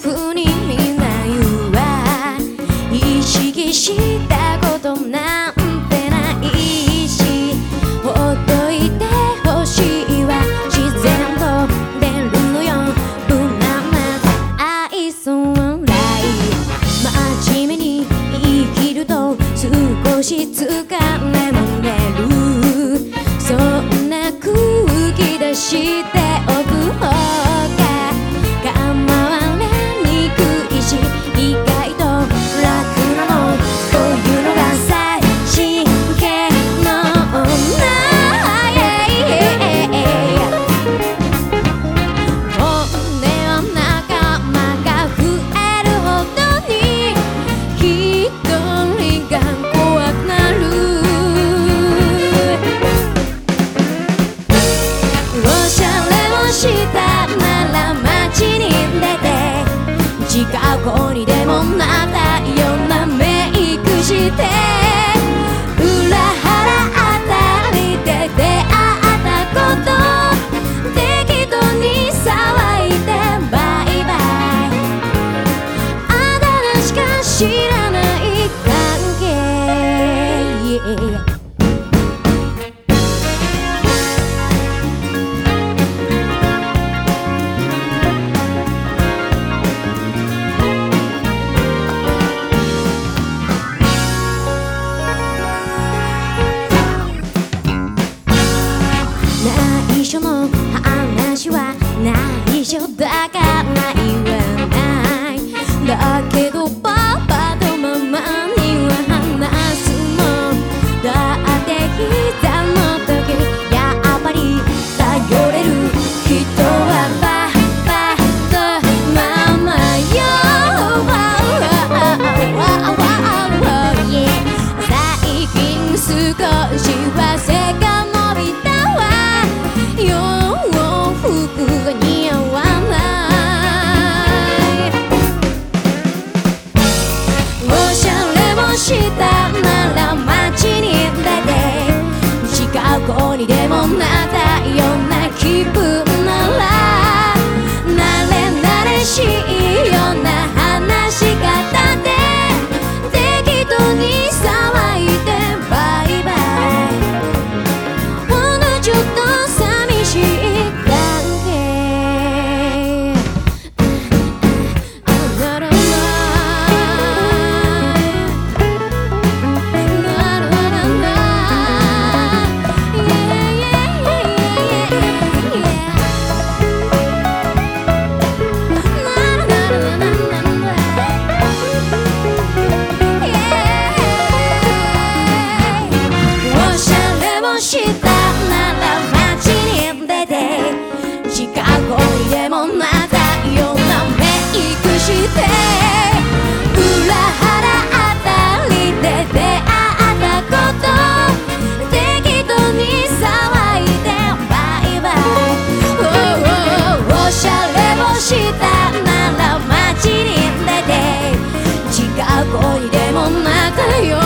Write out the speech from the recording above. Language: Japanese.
な風にみんな言うわ意識したことなんてないしほっといてほしいわ自然と出るのよ。無難な愛想笑い真面目に生きると少し疲れも出るそんな空気出して Australia. おしゃれをしたりでも仲良